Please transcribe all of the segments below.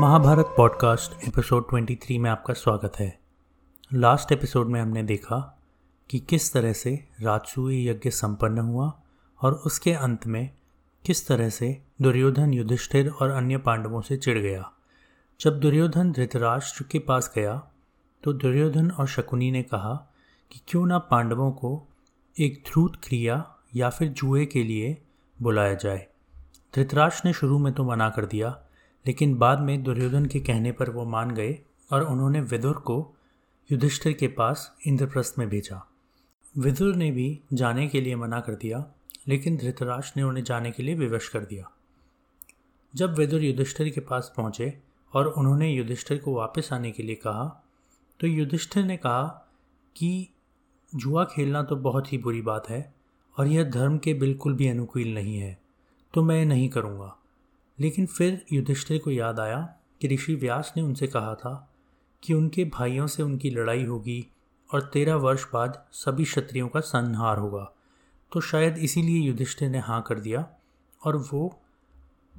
Mahabharat podcast episode 23 में आपका स्वागत है। लास्ट एपिसोड में हमने देखा कि किस तरह से राजसूय यज्ञ संपन्न हुआ और उसके अंत में किस तरह से दुर्योधन युधिष्ठिर और अन्य पांडवों से चिढ़ गया। जब दुर्योधन धृतराष्ट्र के पास गया तो दुर्योधन और शकुनी ने कहा कि क्यों ना पांडवों को एक ध्रुत क्रिया या फिर जुए के लिए बुलाया जाए। धृतराष्ट्र ने शुरू में तो मना कर दिया लेकिन बाद में दुर्योधन के कहने पर वो मान गए और उन्होंने विदुर को युधिष्ठिर के पास इंद्रप्रस्थ में भेजा। विदुर ने भी जाने के लिए मना कर दिया, लेकिन धृतराष्ट्र ने उन्हें जाने के लिए विवश कर दिया। जब विदुर युधिष्ठिर के पास पहुँचे और उन्होंने युधिष्ठिर को वापस आने के लिए कहा तो युधिष्ठिर ने कहा कि जुआ खेलना तो बहुत ही बुरी बात है और यह धर्म के बिल्कुल भी अनुकूल नहीं है तो मैं नहीं करूँगा। लेकिन फिर युधिष्ठिर को याद आया कि ऋषि व्यास ने उनसे कहा था कि उनके भाइयों से उनकी लड़ाई होगी और तेरह वर्ष बाद सभी क्षत्रियों का संहार होगा। तो शायद इसीलिए युधिष्ठिर ने हाँ कर दिया और वो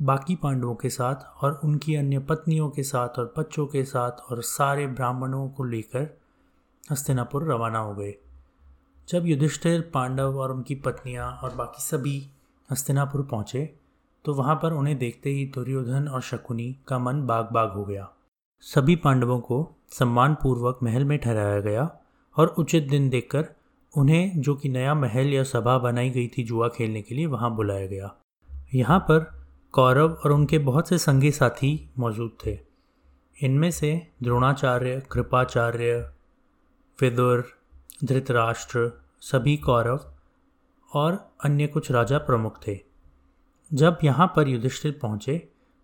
बाकी पांडवों के साथ और उनकी अन्य पत्नियों के साथ और बच्चों के साथ और सारे ब्राह्मणों को लेकर हस्तिनापुर रवाना हो गए। जब युधिष्ठिर, पांडव और उनकी पत्नियाँ और बाकी सभी हस्तिनापुर पहुँचे तो वहाँ पर उन्हें देखते ही दुर्योधन और शकुनी का मन बाग बाग हो गया। सभी पांडवों को सम्मानपूर्वक महल में ठहराया गया और उचित दिन देखकर उन्हें जो कि नया महल या सभा बनाई गई थी जुआ खेलने के लिए वहाँ बुलाया गया। यहाँ पर कौरव और उनके बहुत से संगी साथी मौजूद थे। इनमें से द्रोणाचार्य, कृपाचार्य, विदुर, धृतराष्ट्र, सभी कौरव और अन्य कुछ राजा प्रमुख थे। जब यहाँ पर युधिष्ठिर पहुँचे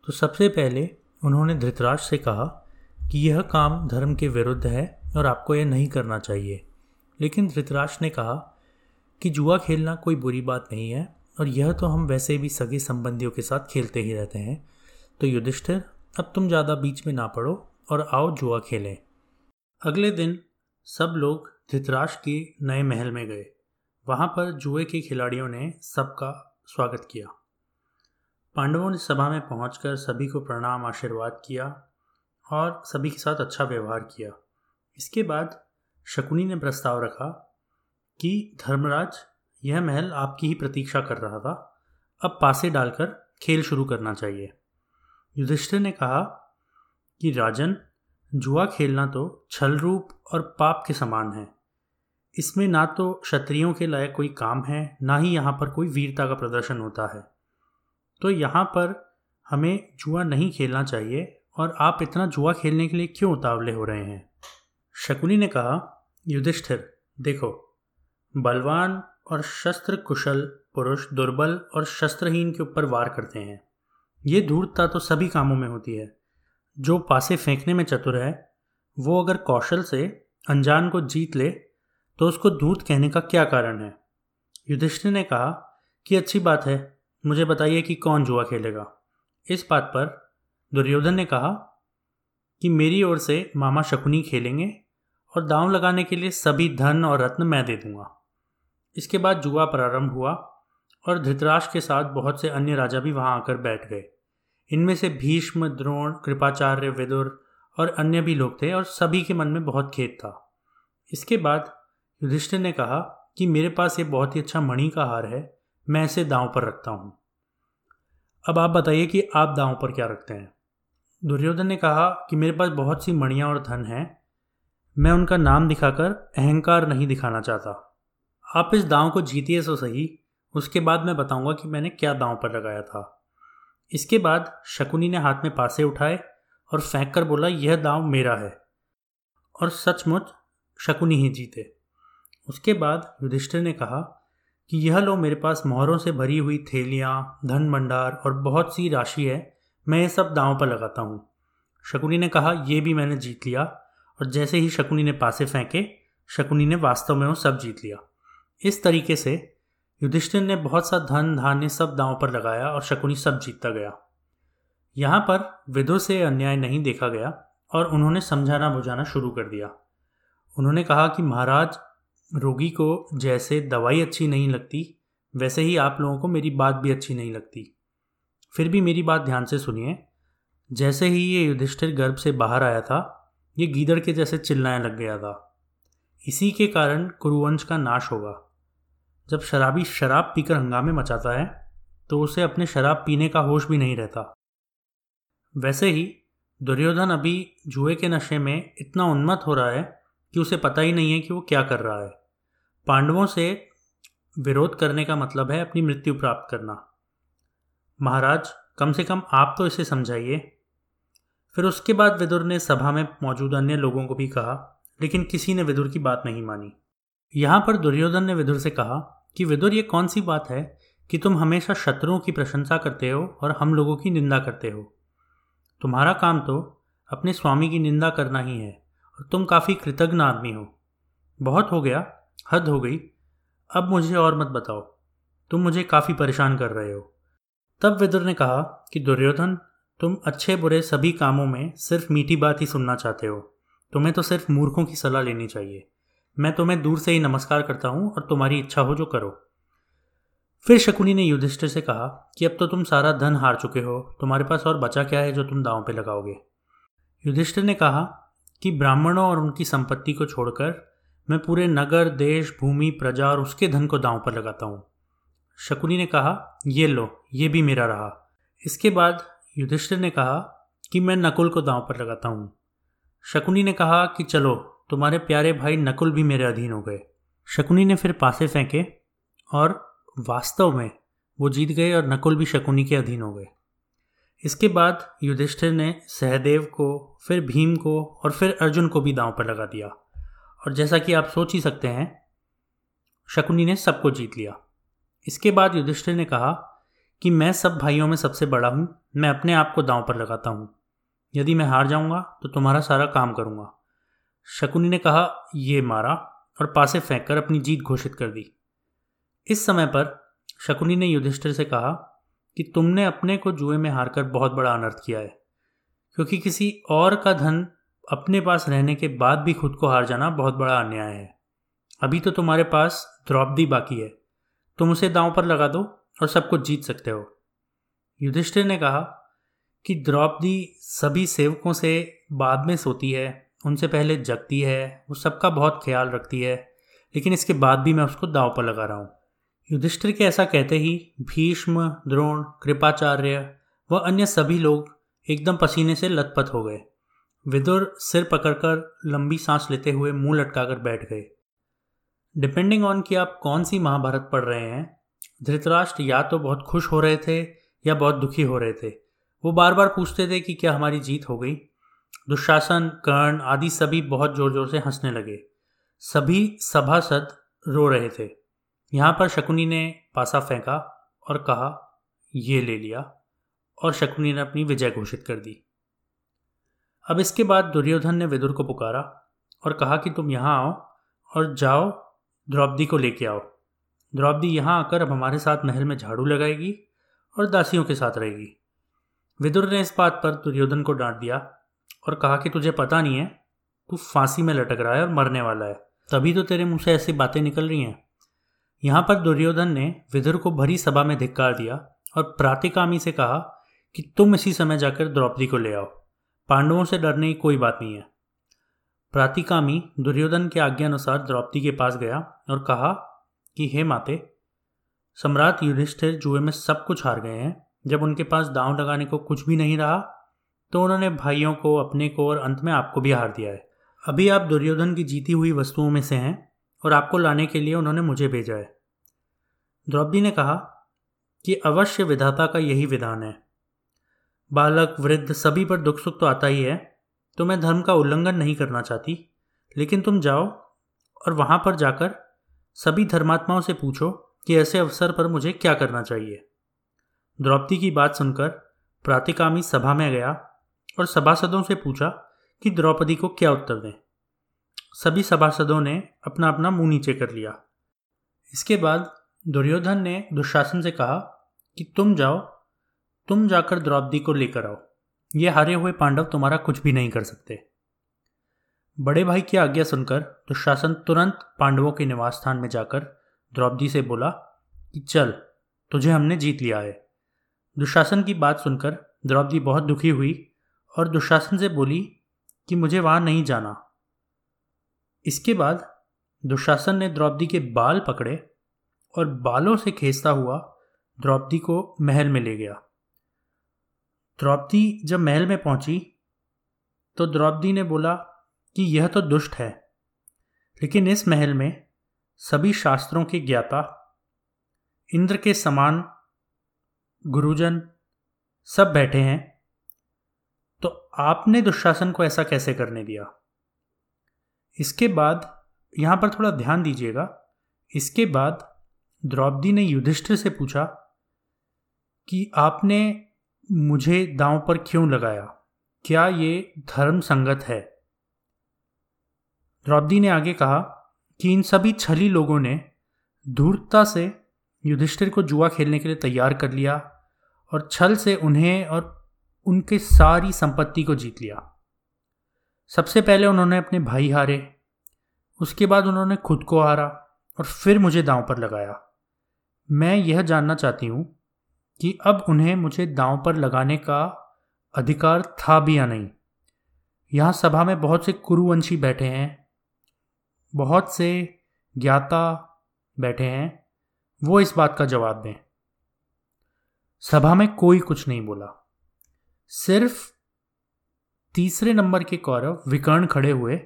तो सबसे पहले उन्होंने धृतराज से कहा कि यह काम धर्म के विरुद्ध है और आपको यह नहीं करना चाहिए। लेकिन धृतराज ने कहा कि जुआ खेलना कोई बुरी बात नहीं है और यह तो हम वैसे भी सगे संबंधियों के साथ खेलते ही रहते हैं। तो युधिष्ठिर, अब तुम ज़्यादा बीच में ना पड़ो और आओ जुआ खेलें। अगले दिन सब लोग धृतराज के नए महल में गए। वहाँ पर जुए के खिलाड़ियों ने सबका स्वागत किया। पांडवों ने सभा में पहुंचकर सभी को प्रणाम, आशीर्वाद किया और सभी के साथ अच्छा व्यवहार किया। इसके बाद शकुनी ने प्रस्ताव रखा कि, धर्मराज, यह महल आपकी ही प्रतीक्षा कर रहा था। अब पासे डालकर खेल शुरू करना चाहिए। युधिष्ठिर ने कहा कि, राजन, जुआ खेलना तो छल रूप और पाप के समान है। इसमें ना तो क्षत्रियों के लायक कोई काम है, ना ही यहाँ पर कोई वीरता का प्रदर्शन होता है। तो यहाँ पर हमें जुआ नहीं खेलना चाहिए और आप इतना जुआ खेलने के लिए क्यों उतावले हो रहे हैं? शकुनी ने कहा, युधिष्ठिर, देखो, बलवान और शस्त्र कुशल पुरुष दुर्बल और शस्त्रहीन के ऊपर वार करते हैं। ये धूर्तता तो सभी कामों में होती है। जो पासे फेंकने में चतुर है, वो अगर कौशल से अनजान को जीत ले तो उसको धूर्त कहने का क्या कारण है? युधिष्ठिर ने कहा, कि अच्छी बात है मुझे बताइए कि कौन जुआ खेलेगा। इस बात पर दुर्योधन ने कहा कि मेरी ओर से मामा शकुनी खेलेंगे और दांव लगाने के लिए सभी धन और रत्न मैं दे दूँगा। इसके बाद जुआ प्रारंभ हुआ और धृतराज के साथ बहुत से अन्य राजा भी वहाँ आकर बैठ गए। इनमें से भीष्म, द्रोण, कृपाचार्य, विदुर और अन्य भी लोग थे और सभी के मन में बहुत खेत था। इसके बाद युधिष्ठिर ने कहा कि मेरे पास ये बहुत ही अच्छा मणि का हार है। मैं इसे दांव पर रखता हूँ। अब आप बताइए कि आप दांव पर क्या रखते हैं? दुर्योधन ने कहा कि मेरे पास बहुत सी मणियाँ और धन हैं। मैं उनका नाम दिखाकर अहंकार नहीं दिखाना चाहता। आप इस दांव को जीतिए सो सही, उसके बाद मैं बताऊँगा कि मैंने क्या दांव पर लगाया था। इसके बाद शकुनी ने हाथ में पासे उठाए और फेंक कर बोला, यह दांव मेरा है। और सचमुच शकुनी ही जीते। उसके बाद युधिष्ठिर ने कहा कि यह लो मेरे पास मोहरों से भरी हुई थैलियाँ धन भंडार और बहुत सी राशि है, मैं ये सब दांव पर लगाता हूँ। शकुनी ने कहा यह भी मैंने जीत लिया। और जैसे ही शकुनी ने पासे फेंके, शकुनी ने वास्तव में वो सब जीत लिया। इस तरीके से युधिष्ठिर ने बहुत सा धन, धान्य सब दांव पर लगाया और शकुनी सब जीतता गया। यहाँ पर विदो से अन्याय नहीं देखा गया और उन्होंने समझाना बुझाना शुरू कर दिया। उन्होंने कहा कि महाराज रोगी को जैसे दवाई अच्छी नहीं लगती, वैसे ही आप लोगों को मेरी बात भी अच्छी नहीं लगती। फिर भी मेरी बात ध्यान से सुनिए। जैसे ही ये युधिष्ठिर गर्भ से बाहर आया था, ये गीदड़ के जैसे चिल्लाने लग गया था। इसी के कारण कुरुवंश का नाश होगा। जब शराबी शराब पीकर हंगामे मचाता है तो उसे अपने शराब पीने का होश भी नहीं रहता। वैसे ही दुर्योधन अभी जुए के नशे में इतना उन्मत्त हो रहा है कि उसे पता ही नहीं है कि वो क्या कर रहा है। पांडवों से विरोध करने का मतलब है अपनी मृत्यु प्राप्त करना। महाराज, कम से कम आप तो इसे समझाइए। फिर उसके बाद विदुर ने सभा में मौजूद अन्य लोगों को भी कहा, लेकिन किसी ने विदुर की बात नहीं मानी। यहाँ पर दुर्योधन ने विदुर से कहा कि, विदुर, ये कौन सी बात है कि तुम हमेशा शत्रुओं की प्रशंसा करते हो और हम लोगों की निंदा करते हो? तुम्हारा काम तो अपने स्वामी की निंदा करना ही है। और तुम काफ़ी कृतज्ञ आदमी हो। बहुत हो गया, हद हो गई। अब मुझे और मत बताओ, तुम मुझे काफ़ी परेशान कर रहे हो। तब विदुर ने कहा कि, दुर्योधन, तुम अच्छे बुरे सभी कामों में सिर्फ़ मीठी बात ही सुनना चाहते हो। तुम्हें तो सिर्फ़ मूर्खों की सलाह लेनी चाहिए। मैं तुम्हें दूर से ही नमस्कार करता हूँ और तुम्हारी इच्छा हो जो करो। फिर शकुनी ने युधिष्ठिर से कहा कि, अब तो तुम सारा धन हार चुके हो, तुम्हारे पास और बचा क्या है जो तुम दांव पे लगाओगे? युधिष्ठिर ने कहा कि ब्राह्मणों और उनकी संपत्ति को छोड़कर मैं पूरे नगर, देश, भूमि, प्रजा और उसके धन को दांव पर लगाता हूँ। शकुनी ने कहा, ये लो, ये भी मेरा रहा। इसके बाद युधिष्ठिर ने कहा कि मैं नकुल को दांव पर लगाता हूँ। शकुनी ने कहा कि चलो, तुम्हारे प्यारे भाई नकुल भी मेरे अधीन हो गए। शकुनी ने फिर पासे फेंके और वास्तव में वो जीत गए और नकुल भी शकुनी के अधीन हो गए। इसके बाद युधिष्ठिर ने सहदेव को, फिर भीम को और फिर अर्जुन को भी दांव पर लगा दिया। और जैसा कि आप सोच ही सकते हैं, शकुनी ने सबको जीत लिया। इसके बाद युधिष्ठिर ने कहा कि मैं सब भाइयों में सबसे बड़ा हूँ, मैं अपने आप को दांव पर लगाता हूँ। यदि मैं हार जाऊँगा तो तुम्हारा सारा काम करूँगा। शकुनी ने कहा, ये मारा, और पासे फेंक कर अपनी जीत घोषित कर दी। इस समय पर शकुनी ने युधिष्ठिर से कहा कि तुमने अपने को जुए में हारकर बहुत बड़ा अनर्थ किया है। क्योंकि किसी और का धन अपने पास रहने के बाद भी खुद को हार जाना बहुत बड़ा अन्याय है। अभी तो तुम्हारे पास द्रौपदी बाकी है। तुम उसे दांव पर लगा दो और सब कुछ जीत सकते हो। युधिष्ठिर ने कहा कि द्रौपदी सभी सेवकों से बाद में सोती है, उनसे पहले जगती है, वो सबका बहुत ख्याल रखती है, लेकिन इसके बाद भी मैं उसको दाव पर लगा रहा हूँ। युधिष्ठिर के ऐसा कहते ही भीष्म, द्रोण, कृपाचार्य व अन्य सभी लोग एकदम पसीने से लथपथ हो गए। विदुर सिर पकड़कर लंबी सांस लेते हुए मुँह लटकाकर बैठ गए। डिपेंडिंग ऑन कि आप कौन सी महाभारत पढ़ रहे हैं, धृतराष्ट्र या तो बहुत खुश हो रहे थे या बहुत दुखी हो रहे थे। वो बार बार पूछते थे कि क्या हमारी जीत हो गई। दुशासन, कर्ण आदि सभी बहुत ज़ोर ज़ोर से हंसने लगे। सभी सभासद रो रहे थे। यहाँ पर शकुनी ने पासा फेंका और कहा, ये ले लिया। और शकुनी ने अपनी विजय घोषित कर दी। अब इसके बाद दुर्योधन ने विदुर को पुकारा और कहा कि तुम यहाँ आओ और जाओ, द्रौपदी को लेके आओ। द्रौपदी यहाँ आकर अब हमारे साथ महल में झाड़ू लगाएगी और दासियों के साथ रहेगी। विदुर ने इस बात पर दुर्योधन को डांट दिया और कहा कि तुझे पता नहीं है, तू फांसी में लटक रहा है और मरने वाला है। तभी तो तेरे मुँह से ऐसी बातें निकल रही हैं। यहाँ पर दुर्योधन ने विदुर को भरी सभा में धिक्कार दिया और प्रातिकामी से कहा कि तुम इसी समय जाकर द्रौपदी को ले आओ। पांडवों से डरने की कोई बात नहीं है। प्रातिकामी दुर्योधन के आज्ञा अनुसार द्रौपदी के पास गया और कहा कि, हे माते, सम्राट युधिष्ठिर जुए में सब कुछ हार गए हैं। जब उनके पास दांव लगाने को कुछ भी नहीं रहा तो उन्होंने भाइयों को, अपने को और अंत में आपको भी हार दिया है। अभी आप दुर्योधन की जीती हुई वस्तुओं में से हैं। और आपको लाने के लिए उन्होंने मुझे भेजा है। द्रौपदी ने कहा कि अवश्य विधाता का यही विधान है। बालक, वृद्ध सभी पर दुख सुख तो आता ही है तो मैं धर्म का उल्लंघन नहीं करना चाहती। लेकिन तुम जाओ और वहाँ पर जाकर सभी धर्मात्माओं से पूछो कि ऐसे अवसर पर मुझे क्या करना चाहिए। द्रौपदी की बात सुनकर प्रातिकामी सभा में गया और सभासदों से पूछा कि द्रौपदी को क्या उत्तर दें। सभी सभासदों ने अपना अपना मुँह नीचे कर लिया। इसके बाद दुर्योधन ने दुशासन से कहा कि तुम जाओ, तुम जाकर द्रौपदी को लेकर आओ। ये हारे हुए पांडव तुम्हारा कुछ भी नहीं कर सकते। बड़े भाई की आज्ञा सुनकर दुशासन तुरंत पांडवों के निवास स्थान में जाकर द्रौपदी से बोला कि चल, तुझे हमने जीत लिया है। दुशासन की बात सुनकर द्रौपदी बहुत दुखी हुई और दुशासन से बोली कि मुझे वहाँ नहीं जाना। इसके बाद दुशासन ने द्रौपदी के बाल पकड़े और बालों से खींचता हुआ द्रौपदी को महल में ले गया। द्रौपदी जब महल में पहुँची तो द्रौपदी ने बोला कि यह तो दुष्ट है, लेकिन इस महल में सभी शास्त्रों के ज्ञाता, इंद्र के समान गुरुजन सब बैठे हैं तो आपने दुशासन को ऐसा कैसे करने दिया? इसके बाद, यहाँ पर थोड़ा ध्यान दीजिएगा। इसके बाद, द्रौपदी ने युधिष्ठिर से पूछा कि आपने मुझे दांव पर क्यों लगाया? क्या ये धर्म संगत है? द्रौपदी ने आगे कहा कि इन सभी छली लोगों ने धूर्तता से युधिष्ठिर को जुआ खेलने के लिए तैयार कर लिया और छल से उन्हें और उनके सारी संपत्ति को जीत लिया। सबसे पहले उन्होंने अपने भाई हारे, उसके बाद उन्होंने खुद को हारा और फिर मुझे दांव पर लगाया। मैं यह जानना चाहती हूँ कि अब उन्हें मुझे दांव पर लगाने का अधिकार था भी या नहीं। यहाँ सभा में बहुत से कुरुवंशी बैठे हैं, बहुत से ज्ञाता बैठे हैं, वो इस बात का जवाब दें। सभा में कोई कुछ नहीं बोला, सिर्फ़ तीसरे नंबर के कौरव विकर्ण खड़े हुए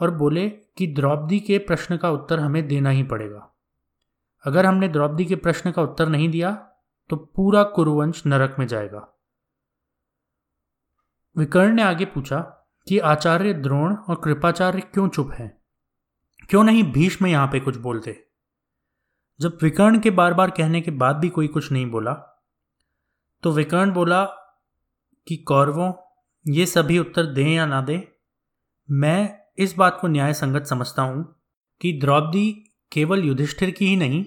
और बोले कि द्रौपदी के प्रश्न का उत्तर हमें देना ही पड़ेगा। अगर हमने द्रौपदी के प्रश्न का उत्तर नहीं दिया तो पूरा कुरुवंश नरक में जाएगा। विकर्ण ने आगे पूछा कि आचार्य द्रोण और कृपाचार्य क्यों चुप हैं? क्यों नहीं भीष्म यहाँ पे कुछ बोलते? जब विकर्ण के बार बार कहने के बाद भी कोई कुछ नहीं बोला तो विकर्ण बोला कि कौरवों ये सभी उत्तर दें या ना दें, मैं इस बात को न्याय संगत समझता हूँ कि द्रौपदी केवल युधिष्ठिर की ही नहीं,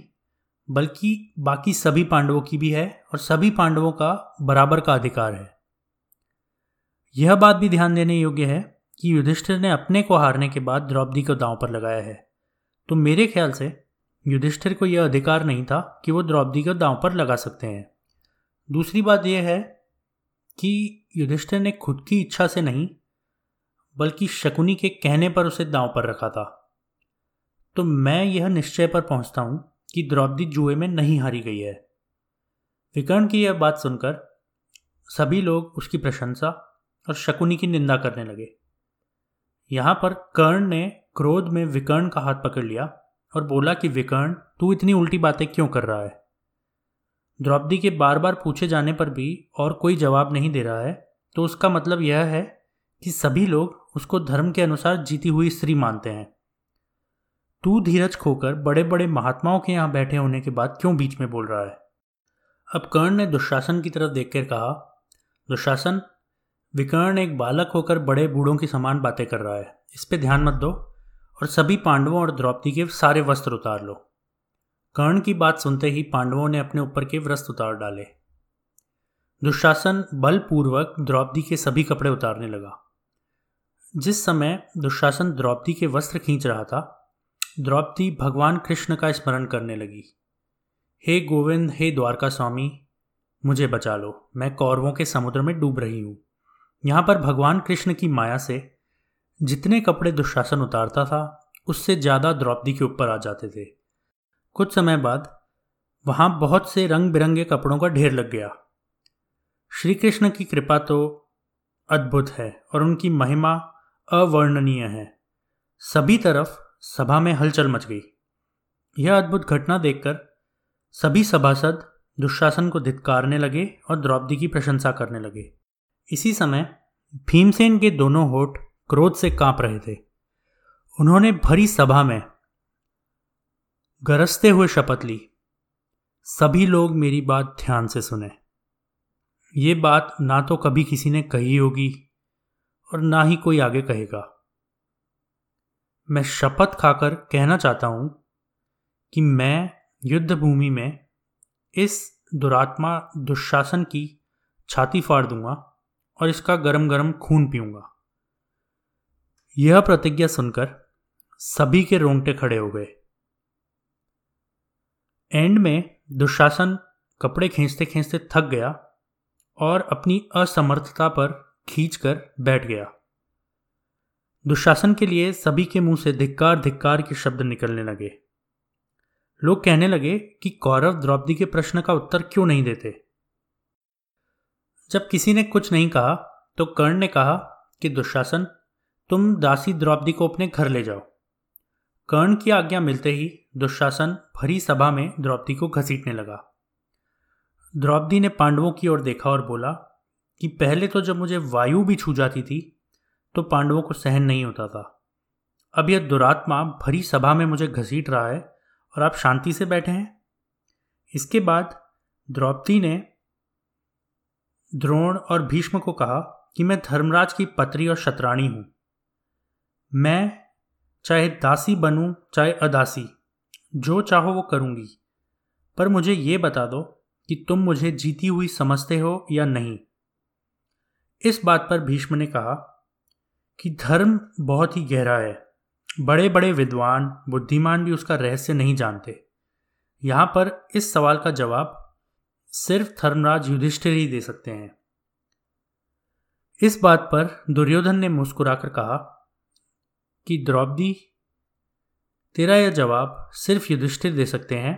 बल्कि बाकी सभी पांडवों की भी है और सभी पांडवों का बराबर का अधिकार है। यह बात भी ध्यान देने योग्य है कि युधिष्ठिर ने अपने को हारने के बाद द्रौपदी को दांव पर लगाया है। तो मेरे ख्याल से युधिष्ठिर को यह अधिकार नहीं था कि वो द्रौपदी को दांव पर लगा सकते हैं। दूसरी बात यह है कि युधिष्ठिर ने खुद की इच्छा से नहीं, बल्कि शकुनी के कहने पर उसे दांव पर रखा था। तो मैं यह निश्चय पर पहुँचता हूँ कि द्रौपदी जुए में नहीं हारी गई है। विकर्ण की यह बात सुनकर सभी लोग उसकी प्रशंसा और शकुनी की निंदा करने लगे। यहाँ पर कर्ण ने क्रोध में विकर्ण का हाथ पकड़ लिया और बोला कि, विकर्ण, तू इतनी उल्टी बातें क्यों कर रहा है? द्रौपदी के बार बार पूछे जाने पर भी और कोई जवाब नहीं दे रहा है तो उसका मतलब यह है कि सभी लोग उसको धर्म के अनुसार जीती हुई स्त्री मानते हैं। तू धीरज खोकर बड़े बड़े महात्माओं के यहाँ बैठे होने के बाद क्यों बीच में बोल रहा है? अब कर्ण ने दुशासन की तरफ़ देखकर कहा, दुशासन, विकर्ण एक बालक होकर बड़े बूढ़ों की समान बातें कर रहा है। इस पर ध्यान मत दो और सभी पांडवों और द्रौपदी के सारे वस्त्र उतार लो। कर्ण की बात सुनते ही पांडवों ने अपने ऊपर के वस्त्र उतार डाले। दुशासन बलपूर्वक द्रौपदी के सभी कपड़े उतारने लगा। जिस समय दुशासन द्रौपदी के वस्त्र खींच रहा था, द्रौपदी भगवान कृष्ण का स्मरण करने लगी। हे गोविंद, हे द्वारका स्वामी, मुझे बचा लो। मैं कौरवों के समुद्र में डूब रही हूँ। यहाँ पर भगवान कृष्ण की माया से जितने कपड़े दुशासन उतारता था, उससे ज़्यादा द्रौपदी के ऊपर आ जाते थे। कुछ समय बाद वहाँ बहुत से रंग बिरंगे कपड़ों का ढेर लग गया। श्री कृष्ण की कृपा तो अद्भुत है और उनकी महिमा अवर्णनीय है। सभी तरफ़ सभा में हलचल मच गई। यह अद्भुत घटना देखकर सभी सभासद दुशासन को धिक्कारने लगे और द्रौपदी की प्रशंसा करने लगे। इसी समय भीमसेन के दोनों होठ क्रोध से काँप रहे थे। उन्होंने भरी सभा में गरजते हुए शपथ ली। सभी लोग मेरी बात ध्यान से सुने। ये बात ना तो कभी किसी ने कही होगी और ना ही कोई आगे कहेगा। मैं शपथ खाकर कहना चाहता हूँ कि मैं युद्ध भूमि में इस दुरात्मा दुशासन की छाती फाड़ दूँगा और इसका गरम गरम खून पीऊँगा। यह प्रतिज्ञा सुनकर सभी के रोंगटे खड़े हो गए। एंड में दुशासन कपड़े खींचते खींचते थक गया और अपनी असमर्थता पर खींच कर बैठ गया। दुशासन के लिए सभी के मुँह से धिक्कार धिक्कार के शब्द निकलने लगे। लोग कहने लगे कि कौरव द्रौपदी के प्रश्न का उत्तर क्यों नहीं देते? जब किसी ने कुछ नहीं कहा तो कर्ण ने कहा कि दुशासन, तुम दासी द्रौपदी को अपने घर ले जाओ। कर्ण की आज्ञा मिलते ही दुशासन भरी सभा में द्रौपदी को घसीटने लगा। द्रौपदी ने पांडवों की ओर देखा और बोला कि पहले तो जब मुझे वायु भी छू जाती थी तो पांडवों को सहन नहीं होता था। अब यह दुरात्मा भरी सभा में मुझे घसीट रहा है और आप शांति से बैठे हैं। इसके बाद द्रौपदी ने द्रोण और भीष्म को कहा कि मैं धर्मराज की पत्री और शतराणी हूँ। मैं चाहे दासी बनूं, चाहे अदासी जो चाहो वो करूँगी। पर मुझे ये बता दो कि तुम मुझे जीती हुई समझते हो या नहीं। इस बात पर भीष्म ने कहा कि धर्म बहुत ही गहरा है। बड़े बड़े विद्वान, बुद्धिमान भी उसका रहस्य नहीं जानते। यहाँ पर इस सवाल का जवाब सिर्फ़ धर्मराज युधिष्ठिर ही दे सकते हैं। इस बात पर दुर्योधन ने मुस्कुराकर कहा कि द्रौपदी तेरा यह जवाब सिर्फ़ युधिष्ठिर दे सकते हैं।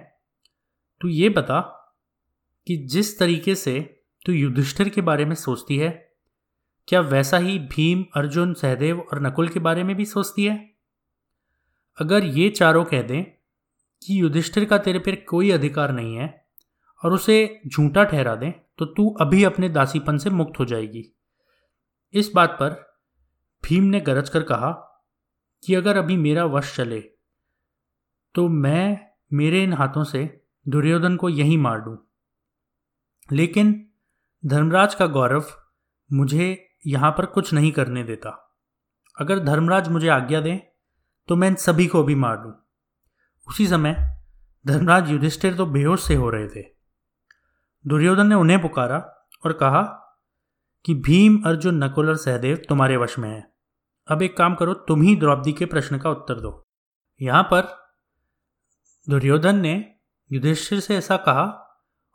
तू ये बता कि जिस तरीके से तू युधिष्ठिर के बारे में सोचती है, क्या वैसा ही भीम, अर्जुन, सहदेव और नकुल के बारे में भी सोचती है? अगर ये चारों कह दें कि युधिष्ठिर का तेरे पर कोई अधिकार नहीं है और उसे झूठा ठहरा दें तो तू अभी अपने दासीपन से मुक्त हो जाएगी। इस बात पर भीम ने गरज कर कहा कि अगर अभी मेरा वश चले तो मैं मेरे इन हाथों से दुर्योधन को यहीं मार दूँ। लेकिन धर्मराज का गौरव मुझे यहाँ पर कुछ नहीं करने देता। अगर धर्मराज मुझे आज्ञा दें तो मैं इन सभी को भी मार दूँ। उसी समय धर्मराज युधिष्ठिर तो बेहोश से हो रहे थे। दुर्योधन ने उन्हें पुकारा और कहा कि, भीम, अर्जुन, नकुल और सहदेव तुम्हारे वश में है। अब एक काम करो, तुम ही द्रौपदी के प्रश्न का उत्तर दो। यहाँ पर दुर्योधन ने युधिष्ठिर से ऐसा कहा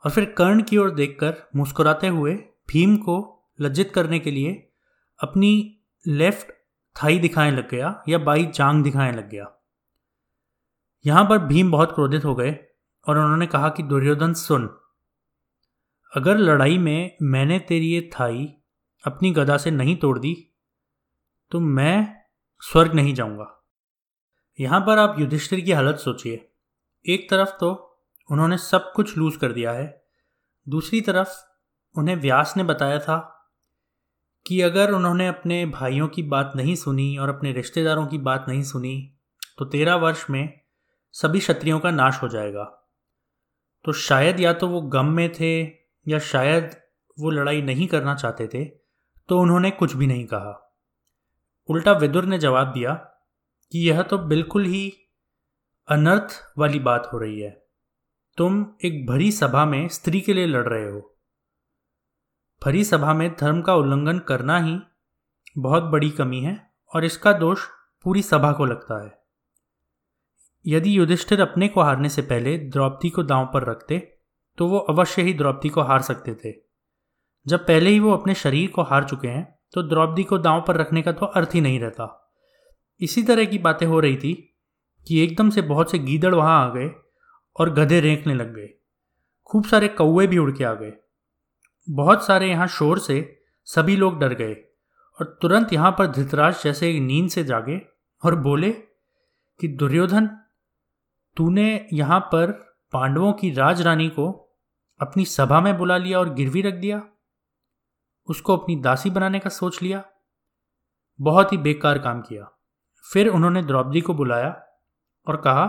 और फिर कर्ण की ओर देखकर मुस्कुराते हुए भीम को लज्जित करने के लिए अपनी लेफ़्ट थाई दिखाने लग गया या बाई जांग दिखाने लग गया। यहाँ पर भीम बहुत क्रोधित हो गए और उन्होंने कहा कि दुर्योधन सुन, अगर लड़ाई में मैंने तेरी ये थाई अपनी गदा से नहीं तोड़ दी तो मैं स्वर्ग नहीं जाऊँगा। यहाँ पर आप युधिष्ठिर की हालत सोचिए। एक तरफ़ तो उन्होंने सब कुछ लूज कर दिया है, दूसरी तरफ़ उन्हें व्यास ने बताया था कि अगर उन्होंने अपने भाइयों की बात नहीं सुनी और अपने रिश्तेदारों की बात नहीं सुनी तो तेरह वर्ष में सभी क्षत्रियों का नाश हो जाएगा। तो शायद या तो वो गम में थे या शायद वो लड़ाई नहीं करना चाहते थे तो उन्होंने कुछ भी नहीं कहा। उल्टा विदुर ने जवाब दिया कि यह तो बिल्कुल ही अनर्थ वाली बात हो रही है। तुम एक भरी सभा में स्त्री के लिए लड़ रहे हो। भरी सभा में धर्म का उल्लंघन करना ही बहुत बड़ी कमी है और इसका दोष पूरी सभा को लगता है। यदि युधिष्ठिर अपने को हारने से पहले द्रौपदी को दांव पर रखते तो वो अवश्य ही द्रौपदी को हार सकते थे। जब पहले ही वो अपने शरीर को हार चुके हैं तो द्रौपदी को दांव पर रखने का तो अर्थ ही नहीं रहता। इसी तरह की बातें हो रही थी कि एकदम से बहुत से गीदड़ वहाँ आ गए और गधे रेंकने लग गए। खूब सारे कौए भी उड़ के आ गए। बहुत सारे यहाँ शोर से सभी लोग डर गए और तुरंत यहाँ पर धृतराज जैसे एक नींद से जागे और बोले कि, दुर्योधन, तूने यहाँ पर पांडवों की राजरानी को अपनी सभा में बुला लिया और गिरवी रख दिया। उसको अपनी दासी बनाने का सोच लिया। बहुत ही बेकार काम किया। फिर उन्होंने द्रौपदी को बुलाया और कहा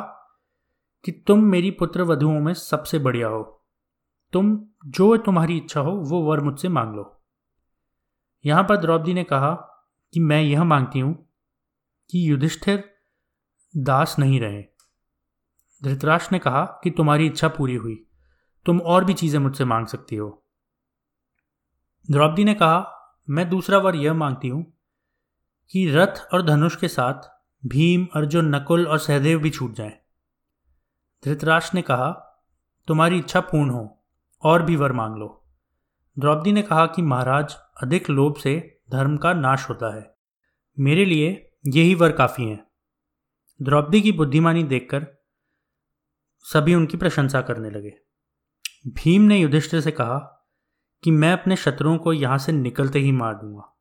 कि तुम मेरी पुत्र वधुओं में सबसे बढ़िया हो। तुम, जो तुम्हारी इच्छा हो, वो वर मुझसे मांग लो। यहाँ पर द्रौपदी ने कहा कि मैं यह मांगती हूँ कि युधिष्ठिर दास नहीं रहे। धृतराष्ट्र ने कहा कि तुम्हारी इच्छा पूरी हुई। तुम और भी चीज़ें मुझसे मांग सकती हो। द्रौपदी ने कहा, मैं दूसरा वर यह मांगती हूँ कि रथ और धनुष के साथ भीम, अर्जुन, नकुल और सहदेव भी छूट जाएँ। धृतराष्ट्र ने कहा, तुम्हारी इच्छा पूर्ण हो, और भी वर मांग लो। द्रौपदी ने कहा कि महाराज, अधिक लोभ से धर्म का नाश होता है। मेरे लिए यही वर काफ़ी हैं। द्रौपदी की बुद्धिमानी देखकर सभी उनकी प्रशंसा करने लगे। भीम ने युधिष्ठिर से कहा कि मैं अपने शत्रुओं को यहाँ से निकलते ही मार दूँगा।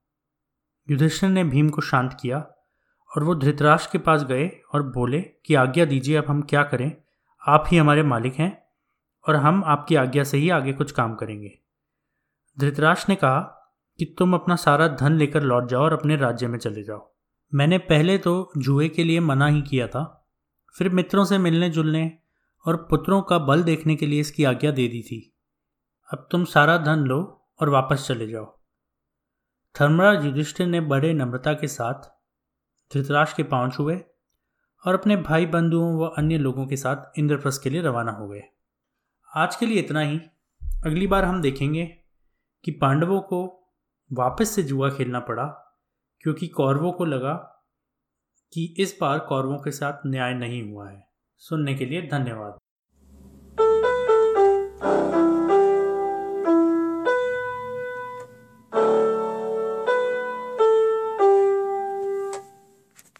युधिष्ठिर ने भीम को शांत किया और वो धृतराष्ट्र के पास गए और बोले कि आज्ञा दीजिए, अब हम क्या करें? आप ही हमारे मालिक हैं और हम आपकी आज्ञा से ही आगे कुछ काम करेंगे। धृतराष्ट्र ने कहा कि तुम अपना सारा धन लेकर लौट जाओ और अपने राज्य में चले जाओ। मैंने पहले तो जुए के लिए मना ही किया था, फिर मित्रों से मिलने जुलने और पुत्रों का बल देखने के लिए इसकी आज्ञा दे दी थी। अब तुम सारा धन लो और वापस चले जाओ। धर्मराज युधिष्ठिर ने बड़े नम्रता के साथ धृतराष्ट्र के पाँव छुए और अपने भाई बंधुओं व अन्य लोगों के साथ इंद्रप्रस्थ के लिए रवाना हो गए। आज के लिए इतना ही। अगली बार हम देखेंगे कि पांडवों को वापस से जुआ खेलना पड़ा, क्योंकि कौरवों को लगा कि इस बार कौरवों के साथ न्याय नहीं हुआ है। सुनने के लिए धन्यवाद।